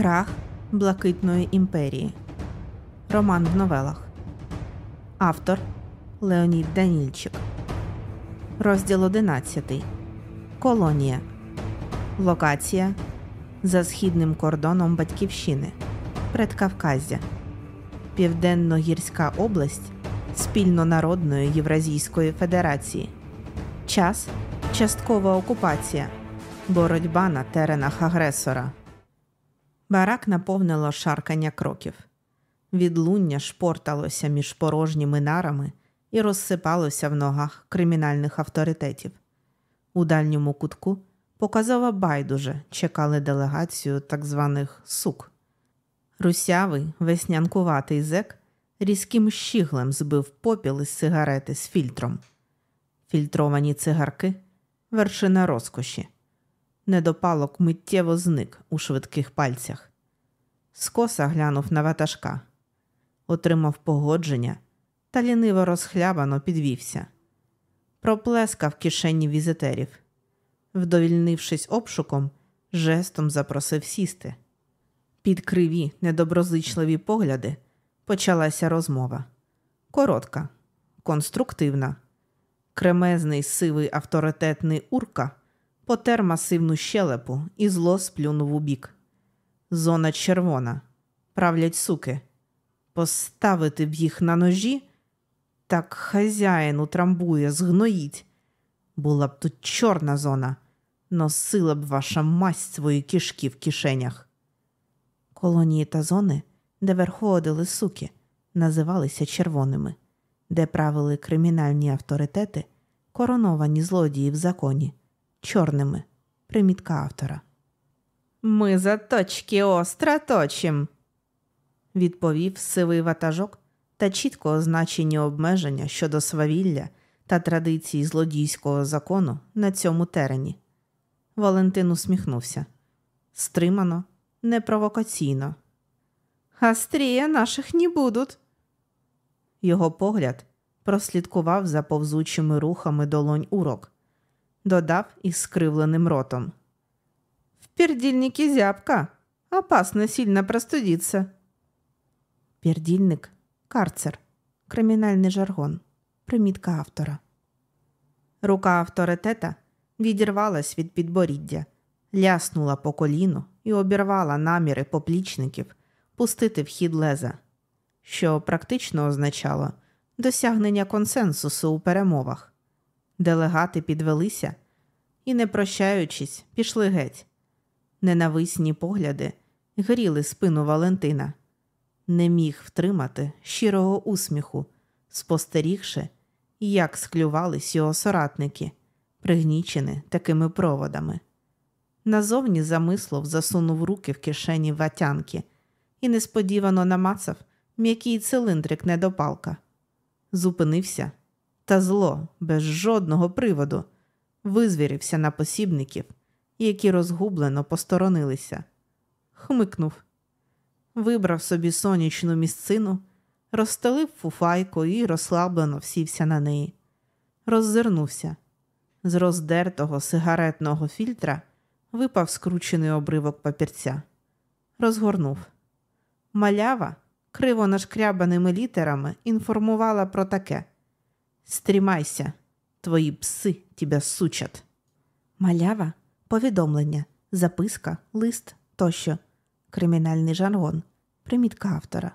Крах Блакитної імперії. Роман в новелах. Автор Леонід Данільчик. Розділ 11. Колонія. Локація за східним кордоном Батьківщини. Предкавказя. Південно-гірська область Спільнонародної Євразійської Федерації. Час часткова окупація. Боротьба на теренах агресора. Барак наповнило шаркання кроків. Відлуння шпорталося між порожніми нарами і розсипалося в ногах кримінальних авторитетів. У дальньому кутку показово байдуже чекали делегацію так званих сук. Русявий веснянкуватий зек різким щіглем збив попіл із сигарети з фільтром. Фільтровані цигарки вершина розкоші. Недопалок миттєво зник у швидких пальцях. Скоса глянув на ватажка, отримав погодження та ліниво розхлябано підвівся. Проплескав кишені візитерів. Вдовільнившись обшуком, жестом запросив сісти. Під криві, недоброзичливі погляди почалася розмова. Коротка, конструктивна. Кремезний сивий авторитетний урка потер масивну щелепу і зло сплюнув у бік. Зона червона. Правлять суки. Поставити б їх на ножі, так хазяїн утрамбує, згноїть. Була б тут чорна зона, носила б ваша масть свої кишки в кишенях. Колонії та зони, де верховодили суки, називалися червоними, де правили кримінальні авторитети, короновані злодії в законі, чорними, примітка автора. Ми за точки остра точим, відповів сивий ватажок та чітко означені обмеження щодо свавілля та традиції злодійського закону на цьому терені. Валентин усміхнувся стримано, непровокаційно. Астрія наших не будуть. Його погляд прослідкував за повзучими рухами долонь урок, додав із скривленим ротом. В пердільнике зябка, опасно сильно простудиться. Пердільник карцер, кримінальний жаргон, примітка автора. Рука авторитета відірвалась від підборіддя, ляснула по коліну і обірвала наміри поплічників пустити в хід леза, що практично означало досягнення консенсусу у перемовах. Делегати підвелися і, не прощаючись, пішли геть. Ненависні погляди гріли спину Валентина, не міг втримати щирого усміху, спостерігши, як склювались його соратники, пригнічені такими проводами. Назовні замислов засунув руки в кишені ватянки і несподівано намацав м'який цилиндрик недопалка. Зупинився, та зло, без жодного приводу, визвірився на посібників, які розгублено посторонилися. Хмикнув, вибрав собі сонячну місцину, розстелив фуфайку і розслаблено всівся на неї. Роззирнувся. З роздертого сигаретного фільтра випав скручений обривок папірця. Розгорнув. Малява, криво нашкрябаними літерами, інформувала про таке: Стрімайся, твої пси тебе сучат. Малява, повідомлення, записка, лист тощо, кримінальний жаргон, примітка автора.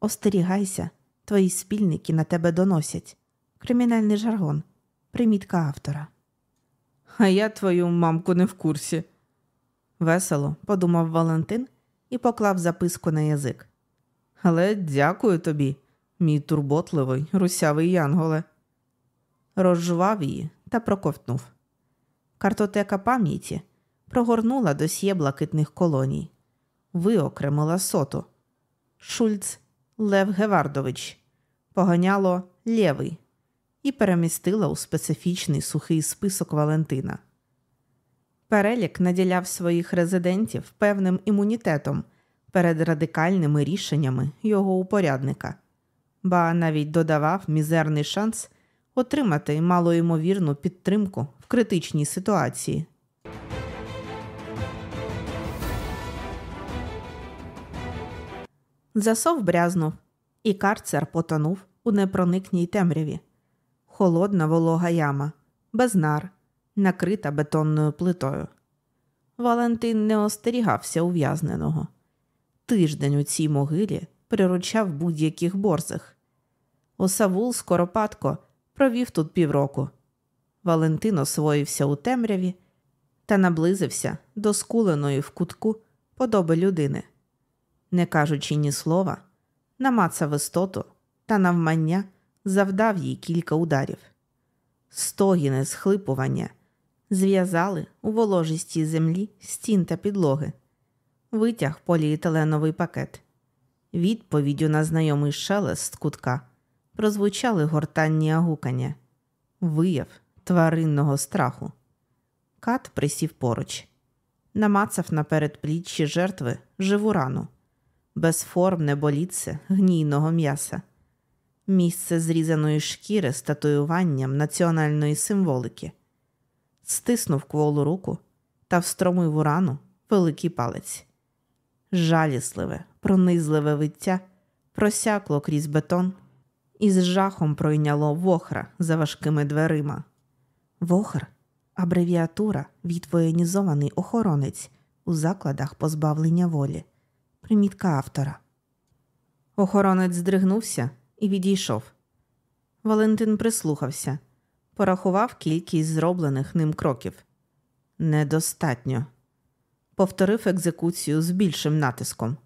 Остерігайся, твої спільники на тебе доносять. Кримінальний жаргон, примітка автора. А я твою мамку не в курсі. Весело подумав Валентин і поклав записку на язик. Але дякую тобі, мій турботливий русявий янголе. Розжував її та проковтнув. Картотека пам'яті прогорнула досьє блакитних колоній, виокремила соту. Шульц Лев Гевардович, поганяло Лєвий і перемістила у специфічний сухий список Валентина. Перелік наділяв своїх резидентів певним імунітетом перед радикальними рішеннями його упорядника, ба навіть додавав мізерний шанс отримати малоймовірну підтримку в критичній ситуації. Засов брязнув, і карцер потонув у непроникній темряві. Холодна волога яма, без нар, накрита бетонною плитою. Валентин не остерігався ув'язненого. Тиждень у цій могилі приручав будь-яких борзих. Осавул Скоропадко провів тут півроку. Валентин освоївся у темряві та наблизився до скуленої в кутку подоби людини. Не кажучи ні слова, намацав істоту та навмання завдав їй кілька ударів. Стогіни схлипування зв'язали у воложистій землі стін та підлоги, витяг поліетиленовий пакет. Відповіддю на знайомий шелест кутка прозвучали гортанні агукання, вияв тваринного страху. Кат присів поруч, намацав на передпліччі жертви живу рану, безформне болітце гнійного м'яса, місце зрізаної шкіри з татуюванням національної символики, стиснув кволу руку та встромив у рану великий палець. Жалісливе, пронизливе виття просякло крізь бетон і з жахом пройняло вохра за важкими дверима. Вохр абревіатура від воєнізований охоронець у закладах позбавлення волі. Примітка автора. Охоронець здригнувся і відійшов. Валентин прислухався, порахував кількість зроблених ним кроків. Недостатньо. Повторив екзекуцію з більшим натиском.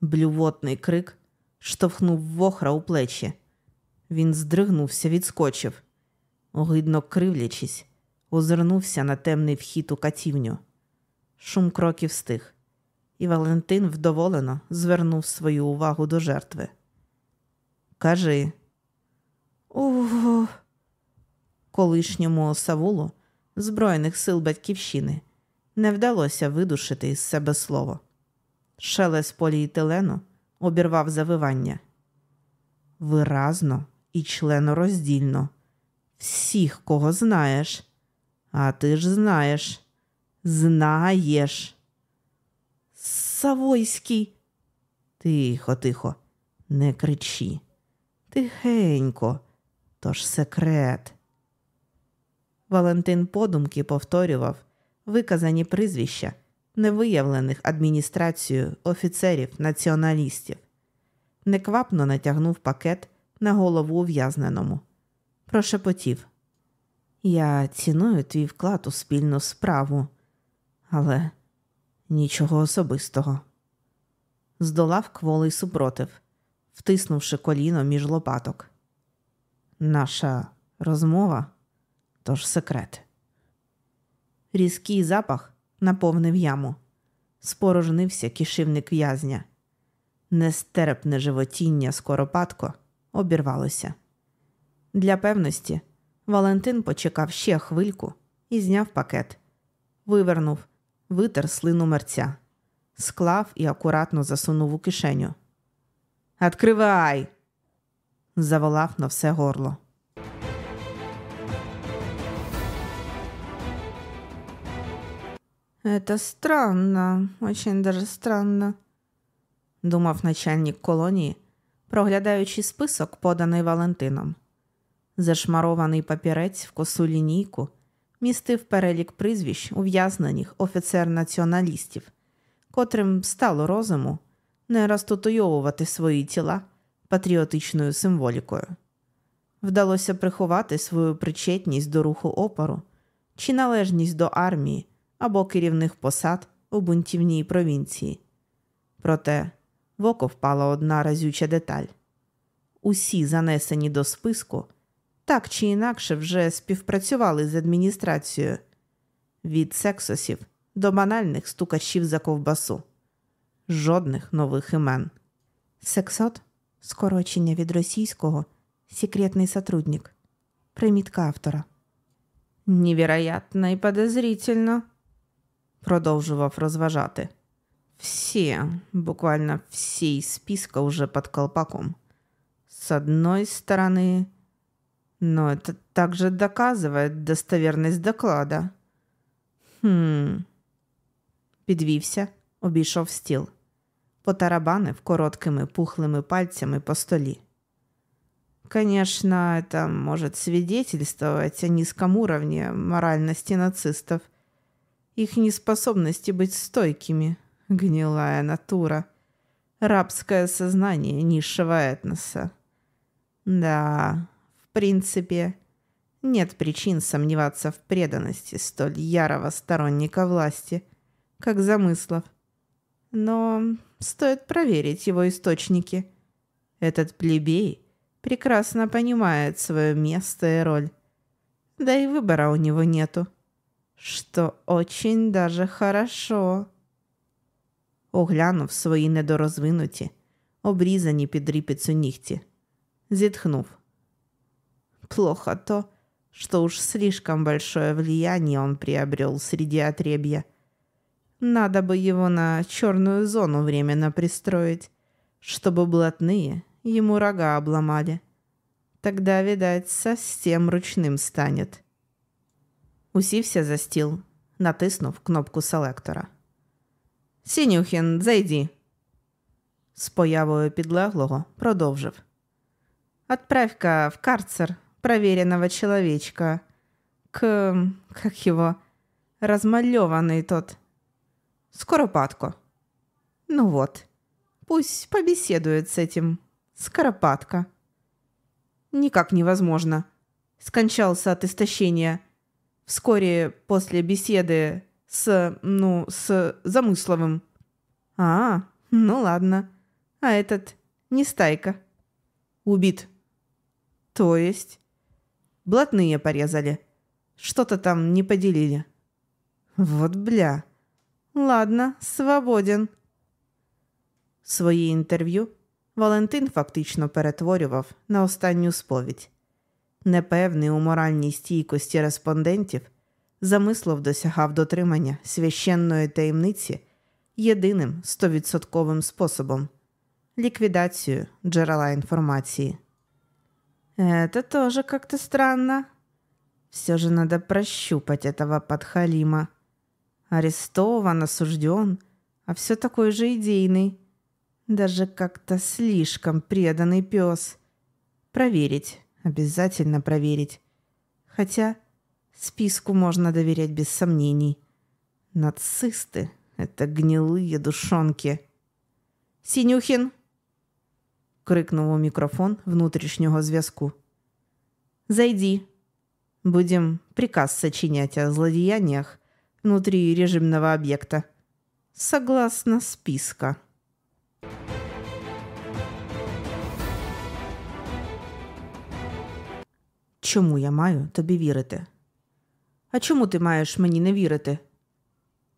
Блювотний крик штовхнув вохра у плечі. Він здригнувся, відскочив, огидно кривлячись, озирнувся на темний вхід у катівню. Шум кроків стих, і Валентин вдоволено звернув свою увагу до жертви. Кажи, ого, колишньому Савулу Збройних сил Батьківщини не вдалося видушити із себе слово. Шелест поліетилену обірвав завивання. Виразно і членороздільно. Всіх, кого знаєш, а ти ж знаєш, знаєш. Савойський. Тихо, тихо, не кричи. Тихенько, то ж секрет. Валентин подумки повторював виказані прізвища невиявлених адміністрацією офіцерів націоналістів. Неквапно натягнув пакет на голову ув'язненому. Прошепотів. Я ціную твій вклад у спільну справу, але нічого особистого. Здолав кволий супротив, втиснувши коліно між лопаток. Наша розмова тож секрет. Різкий запах наповнив яму, спорожнився кишивник в'язня. Нестерпне животіння скоропадко обірвалося. Для певності Валентин почекав ще хвильку і зняв пакет, вивернув, витер слину мерця, склав і акуратно засунув у кишеню. «Откривай!» – заволав на все горло. «Это странно, очень даже странно», – думав начальник колонії, проглядаючи список, поданий Валентином. Зашмарований папірець в косу лінійку містив перелік прізвищ ув'язнених офіцер-націоналістів, котрим стало розуму не розтутуйовувати свої тіла патріотичною символікою. Вдалося приховати свою причетність до руху опору чи належність до армії або керівних посад у бунтівній провінції. Проте в око впала одна разюча деталь. Усі занесені до списку так чи інакше вже співпрацювали з адміністрацією від сексосів до банальних стукачів за ковбасу. Жодних нових імен. Сексот скорочення від російського секретний сотрудник. Примітка автора. Невероятно і подозрительно продовжував розважати. Всі, буквально всі из списка уже под колпаком. С одной стороны, но это также доказывает достоверность доклада. Хм. Підвівся, обійшов стіл, потарабанив короткими пухлими пальцями по столі. Конечно, это может свидетельствовать о низком уровне моральности нацистов, их неспособности быть стойкими, гнилая натура, рабское сознание низшего этноса. Да, в принципе, нет причин сомневаться в преданности столь ярого сторонника власти, как замыслов. Но стоит проверить его источники. Этот плебей прекрасно понимает свое место и роль. Да и выбора у него нету Що очень даже хорошо. Оглянув свої недорозвинуті, обрізані під ріпицю нігті. Зітхнув. Плохо то, что уж слишком большое влияние он приобрел среди отребья. Надо бы его на черную зону временно пристроить, чтобы блатные ему рога обломали. Тогда, видать, совсем ручним станет. Усівся за стіл, натиснув кнопку селектора. Сінюхін, зайди. З появою підлеглого продовжив. Отправь-ка в карцер проверенного человечка к... как его... размалеванный тот. Скоропадко. Ну вот, пусть побеседует с этим. Скоропадко. Никак невозможно. Скончался от истощения. Вскоре после беседы с, ну, с Замысловым. А, ну ладно. А этот не стайка. Убит. То есть? Блатные порезали. Что-то там не поделили. Вот бля. Ладно, свободен. Своє інтерв'ю Валентин фактично перетворював на останню сповідь. Непевний у моральній стійкості респондентів, замислов досягав дотримання священної таємниці єдиним стовідсотковим способом ліквідацію джерела інформації. Это тоже как-то странно. Все же надо прощупать этого подхалима. Арестован, осужден, а все такой же идейный. Даже как-то слишком преданный пес. Проверить, обязательно проверить. Хотя списку можно доверять без сомнений. Нацисты — это гнилые душонки. «Синюхин!» — крикнув у мікрофон внутрішнього зв'язку. «Зайди. Будем приказ сочинять о злодеяниях внутри режимного объекта. Согласно списка». Чому я маю тобі вірити? А чому ти маєш мені не вірити?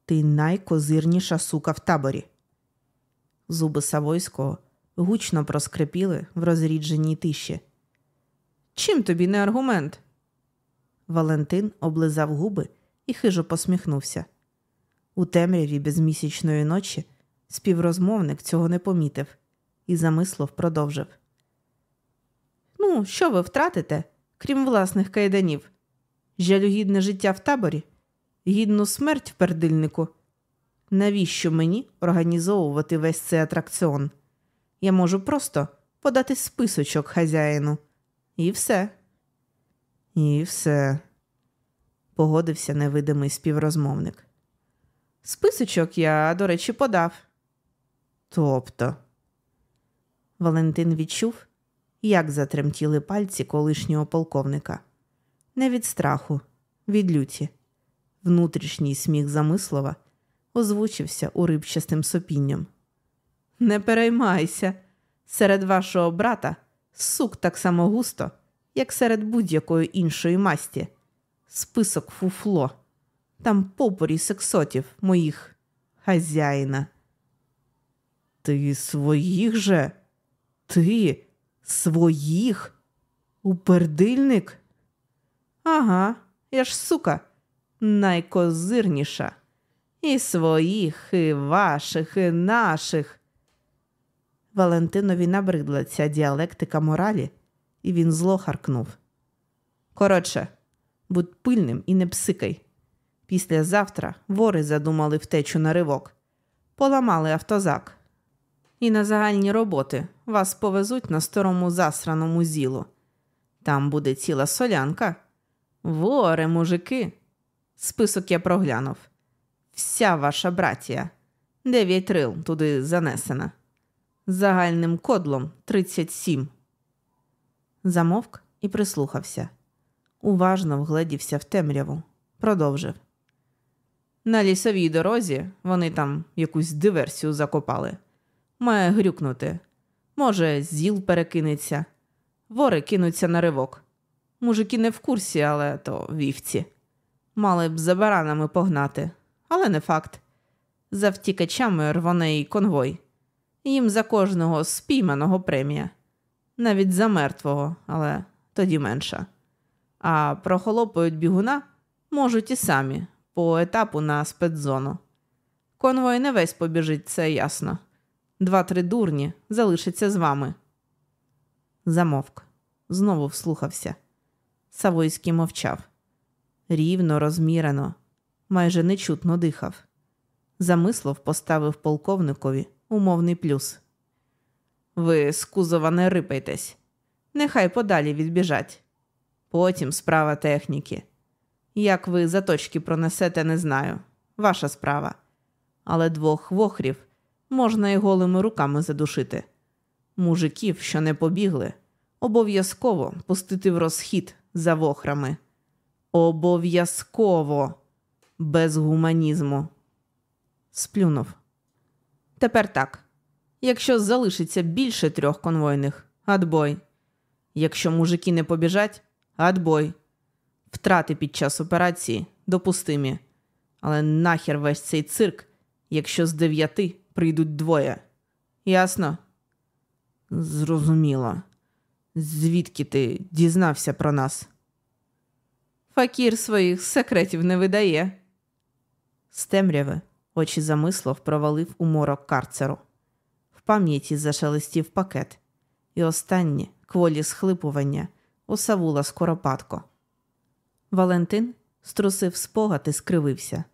Ти найкозирніша сука в таборі. Зуби Савойського гучно проскрипіли в розрідженій тиші. Чим тобі не аргумент? Валентин облизав губи і хижо посміхнувся. У темряві безмісячної ночі співрозмовник цього не помітив і замислов продовжив. Ну, що ви втратите, крім власних кайданів? Жалюгідне життя в таборі, гідну смерть в пердильнику. Навіщо мені організовувати весь цей атракціон? Я можу просто подати списочок хазяїну. І все. І все, погодився невидимий співрозмовник. Списочок я, до речі, подав. Тобто, Валентин відчув, як затремтіли пальці колишнього полковника. Не від страху, від люті. Внутрішній сміх замислова озвучився урибчастим сопінням. Не переймайся, серед вашого брата сук так само густо, як серед будь-якої іншої масті. Список фуфло. Там попорі сексотів моїх хазяїна. Ти своїх же? Ти своїх? Упердильник? Ага, я ж сука, найкозирніша. І своїх, і ваших, і наших. Валентинові набридла ця діалектика моралі, і він зло харкнув. Коротше, будь пильним і не псикай. Післязавтра вори задумали втечу на ривок, поламали автозак. І на загальні роботи вас повезуть на старому засраному зілу. Там буде ціла солянка. Воре, мужики. Список я проглянув. Вся ваша братія. Дев'ять рил туди занесена. Загальним кодлом 37. Замовк і прислухався. Уважно вгледівся в темряву. Продовжив. На лісовій дорозі вони там якусь диверсію закопали. Має грюкнути. Може, зіл перекинеться, вори кинуться на ривок. Мужики не в курсі, але то вівці. Мали б за баранами погнати, але не факт. За втікачами рвоне й конвой. Їм за кожного спійманого премія. Навіть за мертвого, але тоді менша. А прохолопають бігуна можуть і самі, по етапу на спецзону. Конвой не весь побіжить, це ясно. Два-три дурні залишаться з вами. Замовк. Знову вслухався. Савойський мовчав. Рівно, розмірено, майже нечутно дихав. Замислов поставив полковникові умовний плюс. Ви з кузова не рипайтесь. Нехай подалі відбіжать. Потім справа техніки. Як ви заточки пронесете, не знаю. Ваша справа. Але двох вохрів можна і голими руками задушити. Мужиків, що не побігли, обов'язково пустити в розхід за вохрами. Обов'язково без гуманізму. Сплюнув. Тепер так. Якщо залишиться більше трьох конвойних, адбой. Якщо мужики не побіжать, адбой. Втрати під час операції допустимі. Але нахер весь цей цирк, якщо з дев'яти прийдуть двоє. Ясно? Зрозуміло. Звідки ти дізнався про нас? Факір своїх секретів не видає. З темряви очі замислов провалив у морок карцеру. В пам'яті зашелестів пакет, і останнє кволі схлипування осавула скоропадко. Валентин струсив спогад і скривився.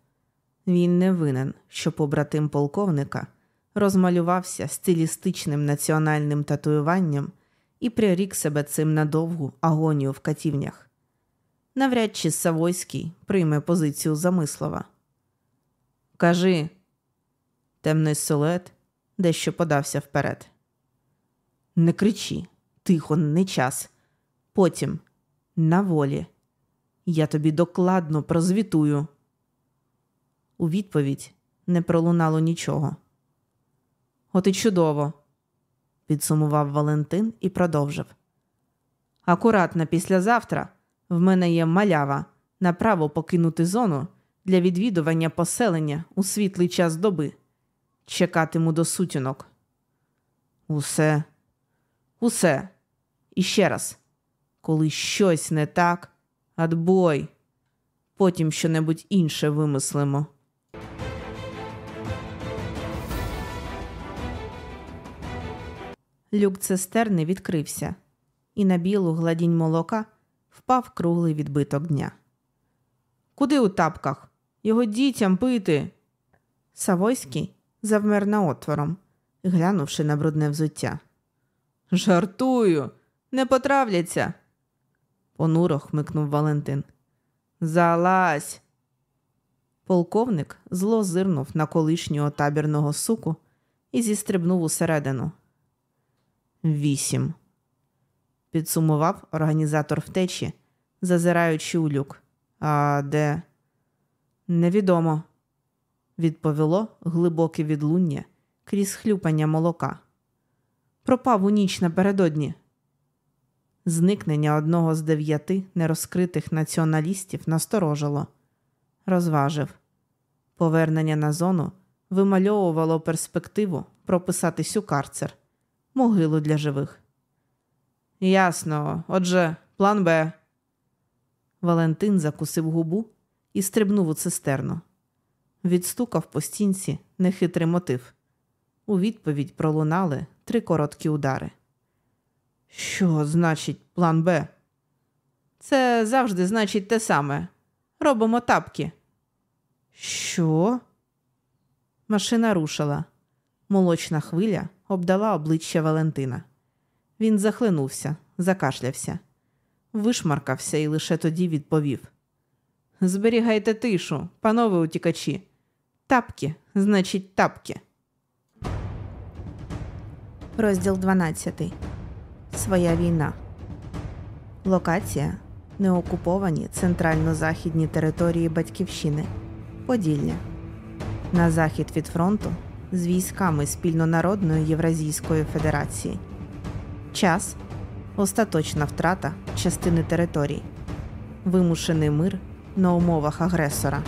Він не винен, що побратим полковника розмалювався стилістичним національним татуюванням і прирік себе цим на довгу агонію в катівнях. Навряд чи Савойський прийме позицію замислова. Кажи, темний силует дещо подався вперед. Не кричи, тихо, не час. Потім на волі. Я тобі докладно прозвітую. У відповідь не пролунало нічого. От і чудово, підсумував Валентин і продовжив. Акуратно післязавтра в мене є малява на право покинути зону для відвідування поселення у світлий час доби. Чекатиму до сутінок. Усе, усе. І ще раз, коли щось не так, адбой. Потім щонебудь інше вимислимо. Люк цистерни відкрився, і на білу гладінь молока впав круглий відбиток дня. Куди у тапках? Його дітям пити. Савойський завмер на отвором, глянувши на брудне взуття. Жартую, не потравляться. понуро хмикнув Валентин. Залазь. Полковник зло зирнув на колишнього табірного суку і зістрибнув усередину. Вісім. Підсумував організатор втечі, зазираючи у люк. А де? Невідомо, відповіло глибоке відлуння крізь хлюпання молока. Пропав у ніч напередодні. Зникнення одного з дев'яти нерозкритих націоналістів насторожило, розважив. Повернення на зону вимальовувало перспективу прописатись у карцер, могилу для живих. Ясно, отже, план Б. Валентин закусив губу і стрибнув у цистерну. Відстукав по стінці нехитрий мотив. У відповідь пролунали три короткі удари. Що значить план Б? Це завжди значить те саме. Робимо тапки. Що? Машина рушила. Молочна хвиля обдала обличчя Валентина. Він захлинувся, закашлявся, вишмаркався і лише тоді відповів: Зберігайте тишу, панове утікачі. Тапки, значить, тапки. Розділ 12. Своя війна. Локація неокуповані центрально-західні території Батьківщини. Поділля. На захід від фронту з військами спільнонародної Євразійської Федерації. Час остаточна втрата частини територій. Вимушений мир на умовах агресора.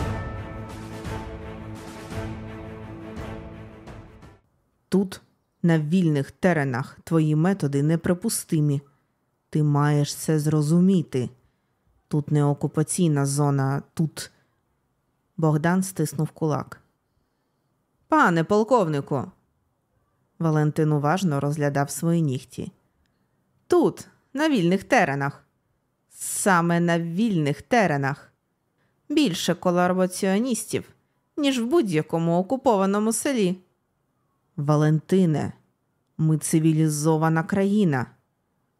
Тут, на вільних теренах, твої методи неприпустимі. Ти маєш це зрозуміти. Тут не окупаційна зона, тут. Богдан стиснув кулак. Пане полковнику. Валентин уважно розглядав свої нігті. Тут, на вільних теренах. Саме на вільних теренах. Більше колабораціоністів, ніж в будь-якому окупованому селі. Валентине, ми цивілізована країна.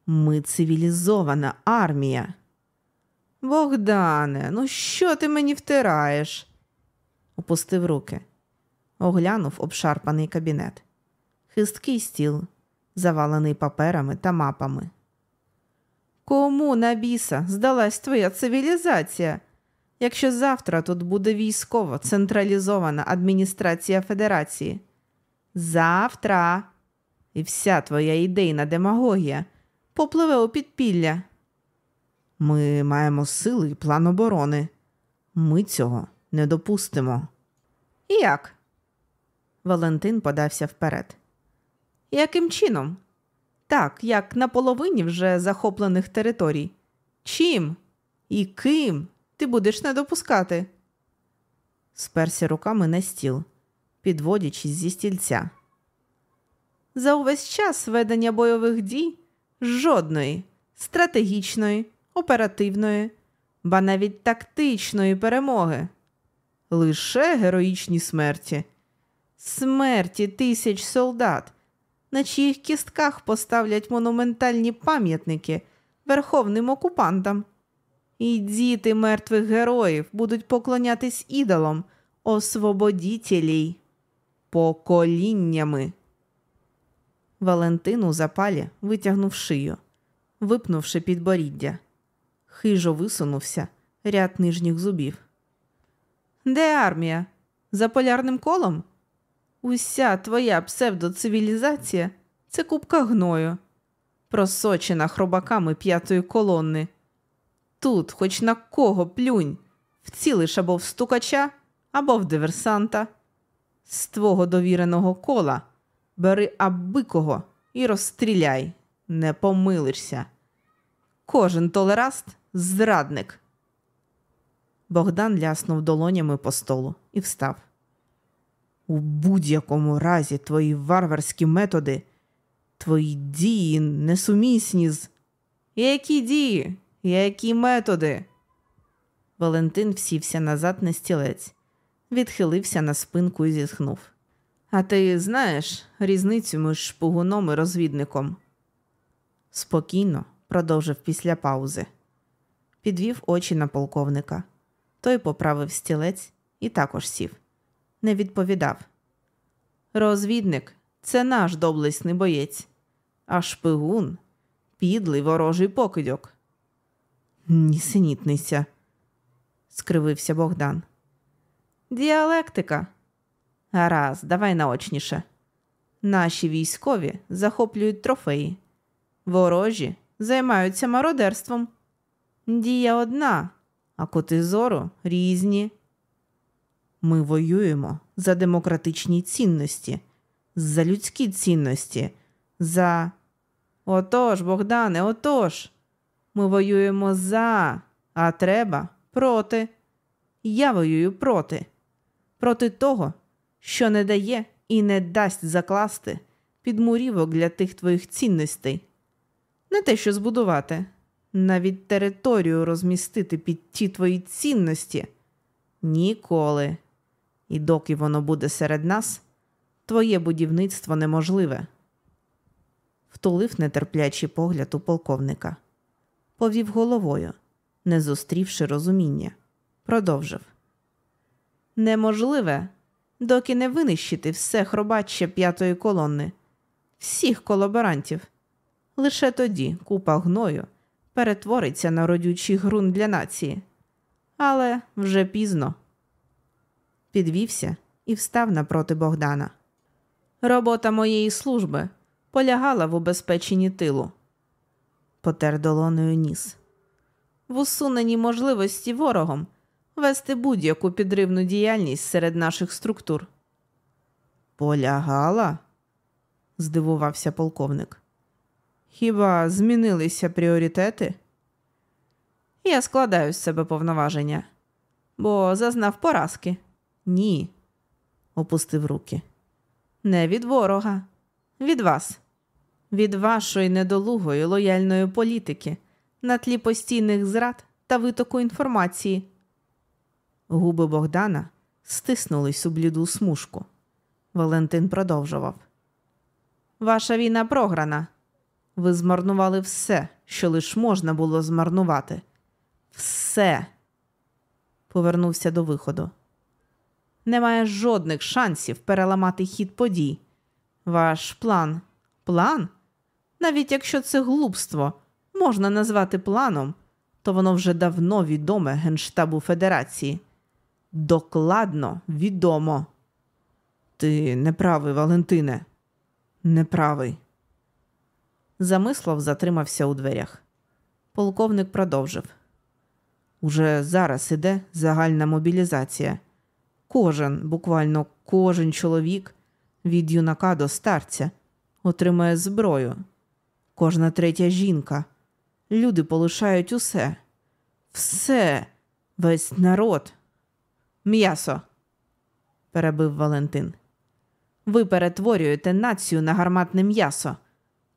Ми цивілізована армія. Богдане, ну що ти мені втираєш? Опустив руки, оглянув обшарпаний кабінет, хисткий стіл, завалений паперами та мапами. Кому на біса здалась твоя цивілізація, якщо завтра тут буде військово централізована адміністрація Федерації? Завтра. І вся твоя ідейна демагогія попливе у підпілля. Ми маємо сили і план оборони. Ми цього не допустимо. Як? Валентин подався вперед. Яким чином? Так, як на половині вже захоплених територій. Чим і ким ти будеш не допускати? Сперся руками на стіл, підводячись зі стільця. За увесь час ведення бойових дій жодної стратегічної, оперативної, ба навіть тактичної перемоги. Лише героїчні смерті, смерті тисяч солдат, на чиїх кістках поставлять монументальні пам'ятники верховним окупантам. І діти мертвих героїв будуть поклонятись ідолам освободітелій поколіннями. Валентин у запалі витягнув шию, випнувши підборіддя. Хижо висунувся ряд нижніх зубів. Де армія? За полярним колом? Уся твоя псевдоцивілізація це купка гною, просочена хробаками п'ятої колони. Тут, хоч на кого плюнь, вцілиш або в стукача, або в диверсанта. З твого довіреного кола бери аби кого і розстріляй, не помилишся. Кожен толераст зрадник. Богдан ляснув долонями по столу і встав. У будь-якому разі твої варварські методи, твої дії несумісні з. Які дії? Які методи? Валентин всівся назад на стілець, відхилився на спинку і зітхнув. А ти знаєш різницю між шпигуном і розвідником? Спокійно, продовжив після паузи. Підвів очі на полковника. Той поправив стілець і також сів. Не відповідав. Розвідник це наш доблесний боєць, а шпигун підлий ворожий покидьок. Нісенітниця, скривився Богдан. Діалектика. Гаразд, давай наочніше. Наші військові захоплюють трофеї, ворожі займаються мародерством. Дія одна, а коти зору різні. Ми воюємо за демократичні цінності, за людські цінності, за. Отож, Богдане, отож. Ми воюємо за, а треба проти. Я воюю проти, проти того, що не дає і не дасть закласти підмурівок для тих твоїх цінностей. Не те, що збудувати, навіть територію розмістити під ті твої цінності ніколи. І доки воно буде серед нас, твоє будівництво неможливе. Втулив нетерплячий погляд у полковника, повів головою, не зустрівши розуміння, продовжив. Неможливе, доки не винищити все хробаччя п'ятої колони, всіх колаборантів. Лише тоді купа гною перетвориться на родючий ґрунт для нації. Але вже пізно. Підвівся і встав напроти Богдана. Робота моєї служби полягала в убезпеченні тилу, потер долоною ніс, в усуненні можливості ворогом вести будь-яку підривну діяльність серед наших структур. Полягала? здивувався полковник. Хіба змінилися пріоритети? Я складаю з себе повноваження, бо зазнав поразки. Ні, опустив руки. Не від ворога, від вас, від вашої недолугої лояльної політики на тлі постійних зрад та витоку інформації. Губи Богдана стиснулись у бліду смужку. Валентин продовжував. Ваша війна програна. Ви змарнували все, що лиш можна було змарнувати. Все. Повернувся до виходу. Немає жодних шансів переламати хід подій. Ваш план план? Навіть якщо це глупство можна назвати планом, то воно вже давно відоме Генштабу Федерації. Докладно відомо. Ти неправий, Валентине, неправий. Замислов затримався у дверях. Полковник продовжив. Уже зараз іде загальна мобілізація. Кожен, буквально кожен чоловік від юнака до старця отримає зброю. Кожна третя жінка. Люди полишають усе. Все, весь народ. М'ясо, перебив Валентин. Ви перетворюєте націю на гарматне м'ясо.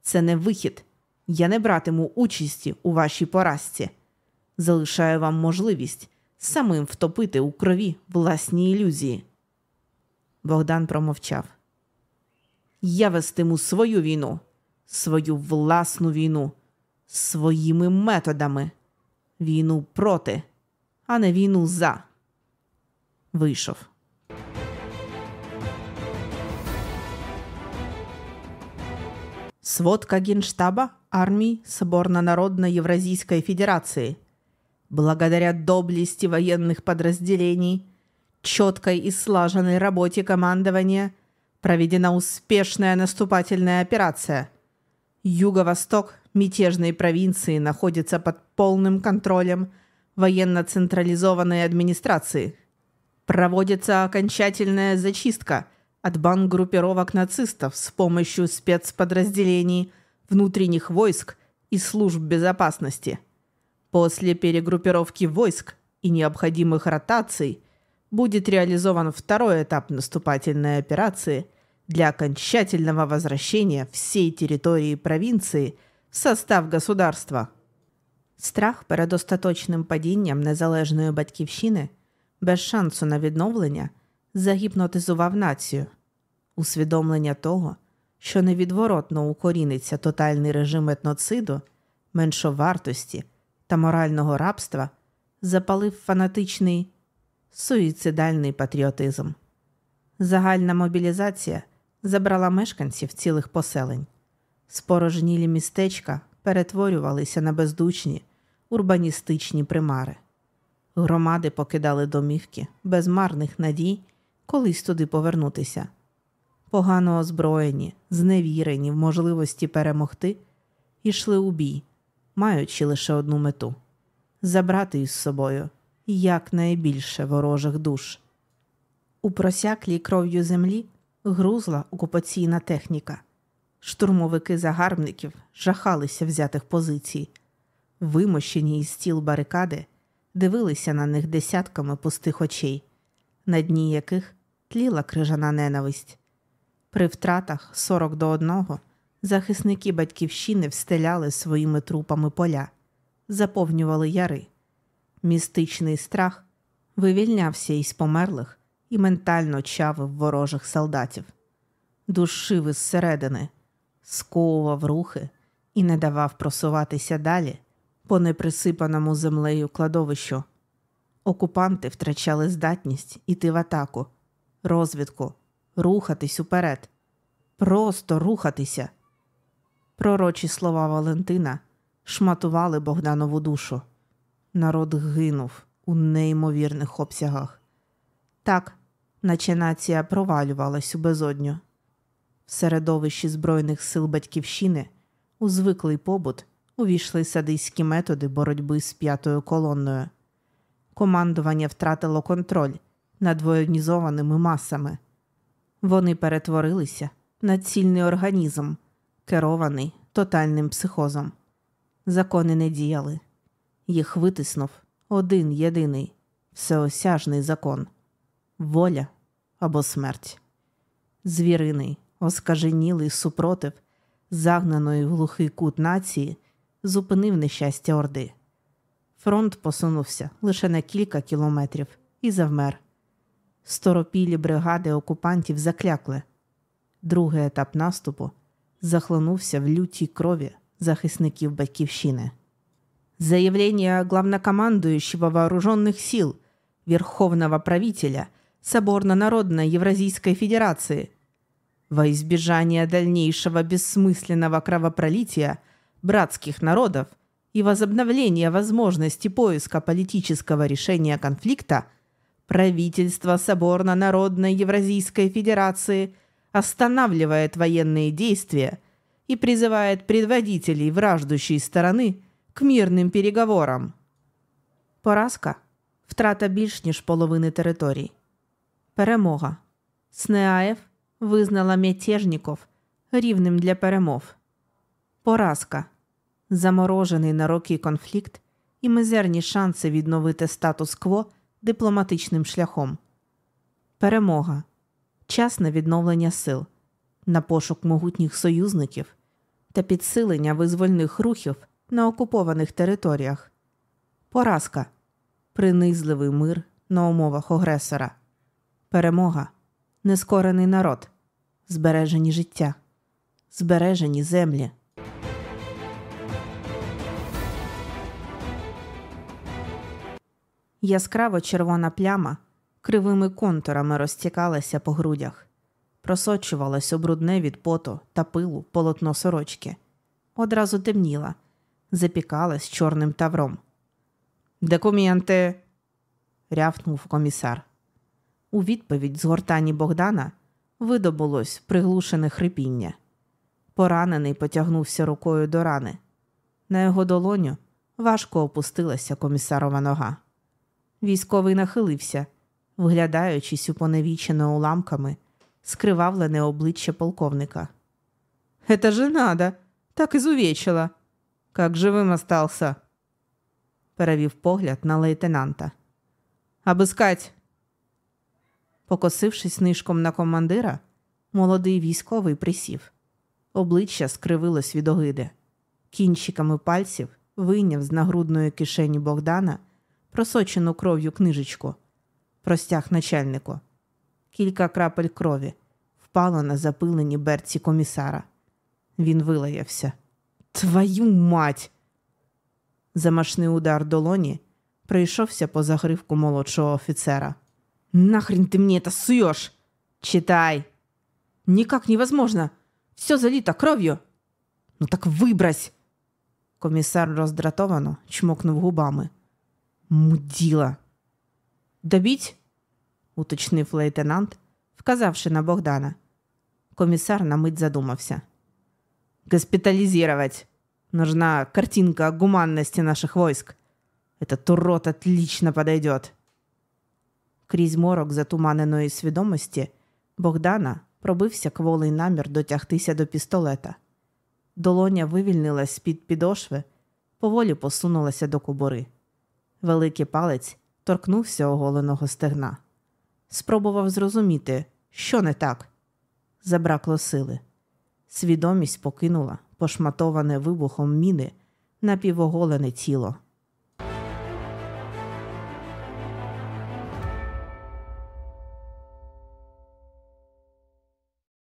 Це не вихід. Я не братиму участі у вашій поразці. Залишаю вам можливість самим втопити у крові власні ілюзії. Богдан промовчав. Я вестиму свою війну, свою власну війну, своїми методами, війну проти, а не війну за. Вийшов. Сводка Генштаба армий Соборно-Народно-Евразийской Федерации. Благодаря доблести военных подразделений, четкой и слаженной работе командования проведена успешная наступательная операция. Юго-восток мятежной провинции находится под полным контролем военно-централизованной администрации. Проводится окончательная зачистка – от бангруппировок нацистов с помощью спецподразделений, внутренних войск и служб безопасности. После перегруппировки войск и необходимых ротаций будет реализован второй этап наступательной операции для окончательного возвращения всей территории провинции в состав государства. Страх перед остаточним падінням незалежної батьківщини без шансу на відновлення – загіпнотизував націю, усвідомлення того, що невідворотно укоріниться тотальний режим етноциду, меншовартості та морального рабства, запалив фанатичний суїцидальний патріотизм. Загальна мобілізація забрала мешканців цілих поселень. Спорожнілі містечка перетворювалися на бездучні урбаністичні примари. Громади покидали домівки без марних надій колись туди повернутися. Погано озброєні, зневірені в можливості перемогти, йшли у бій, маючи лише одну мету забрати із собою якнайбільше ворожих душ. У просяклій кров'ю землі грузла окупаційна техніка. Штурмовики загарбників жахалися взятих позицій, вимощені із стіл барикади, дивилися на них десятками пустих очей, на дні яких тліла крижана ненависть. При втратах 40 до одного захисники батьківщини встеляли своїми трупами поля, заповнювали яри. Містичний страх вивільнявся із померлих і ментально чавив ворожих солдатів. душив із середини, сковував рухи і не давав просуватися далі по неприсипаному землею кладовищу. Окупанти втрачали здатність іти в атаку, розвідку, рухатись уперед, просто рухатися. Пророчі слова Валентина шматували Богданову душу. Народ гинув у неймовірних обсягах. Так, наче нація провалювалась у безодню. В середовищі Збройних сил Батьківщини у звиклий побут увійшли садистські методи боротьби з п'ятою колонною. Командування втратило контроль над воєнізованими масами. Вони перетворилися на цільний організм, керований тотальним психозом. Закони не діяли. Їх витиснув один єдиний всеосяжний закон воля або смерть. Звіриний, оскаженілий супротив, загнаної в глухий кут нації, зупинив нещастя Орди. Фронт посунувся лише на кілька кілометрів і завмер. Сторопілі бригади окупантів заклякли. Другий етап наступу захлинувся в лютій крові захисників Батьківщини. Заявление главнокомандующего вооруженных сил, верховного правителя Соборно-Народной Евразийской Федерации во избежание дальнейшего бессмысленного кровопролития братских народов и возобновления возможности поиска политического решения конфликта, правительство Соборно-Народной Евразийской Федерации останавливает военные действия и призывает предводителей враждущей стороны к мирним переговорам. Поразка втрата більш ніж половини територій. Перемога. СНЕАФ визнала мятежників рівним для перемов. Поразка. Заморожений на роки конфлікт і мизерні шанси відновити статус-кво дипломатичним шляхом. Перемога. Час на відновлення сил, на пошук могутніх союзників та підсилення визвольних рухів на окупованих територіях. Поразка. Принизливий мир на умовах агресора. Перемога. Нескорений народ. Збережені життя. Збережені землі. Яскраво червона пляма кривими контурами розтікалася по грудях, просочувалось обрудне від поту та пилу полотно сорочки. Одразу темніла, запікалась чорним тавром. Документи. рявкнув комісар. У відповідь з гортані Богдана видобулось приглушене хрипіння. Поранений потягнувся рукою до рани. На його долоню важко опустилася комісарова нога. Військовий нахилився, вглядаючись у поневічене уламками, скривавлене обличчя полковника. «Это же надо! Так изувечила! Как живим остался?» перевів погляд на лейтенанта. «Обыскать!» Покосившись нишком на командира, молодий військовий присів. Обличчя скривилось від огиди. Кінчиками пальців вийняв з нагрудної кишені Богдана просочену кров'ю книжечку, простяг начальнику. Кілька крапель крові впало на запилені берці комісара. Він вилаявся. Твою мать! Замашний удар долоні прийшовся по загривку молодшого офіцера. «Нахрен ты мне это суешь? Читай!» «Никак невозможно! Все залито кров'ю!» «Ну так вибрось!» Комісар роздратовано чмокнув губами. Муділа. Добіть? уточнив лейтенант, вказавши на Богдана. Комісар на мить задумався. Госпитализировать. Нужна картинка о гуманности наших войск. Этот урод отлично подойдет. Крізь морок затуманеної свідомості Богдана пробився кволий намір дотягтися до пістолета. Долоня вивільнилась з-під підошви, поволі посунулася до кобури. Великий палець торкнувся оголеного стегна. Спробував зрозуміти, що не так. Забракло сили. Свідомість покинула пошматоване вибухом міни напівоголене тіло.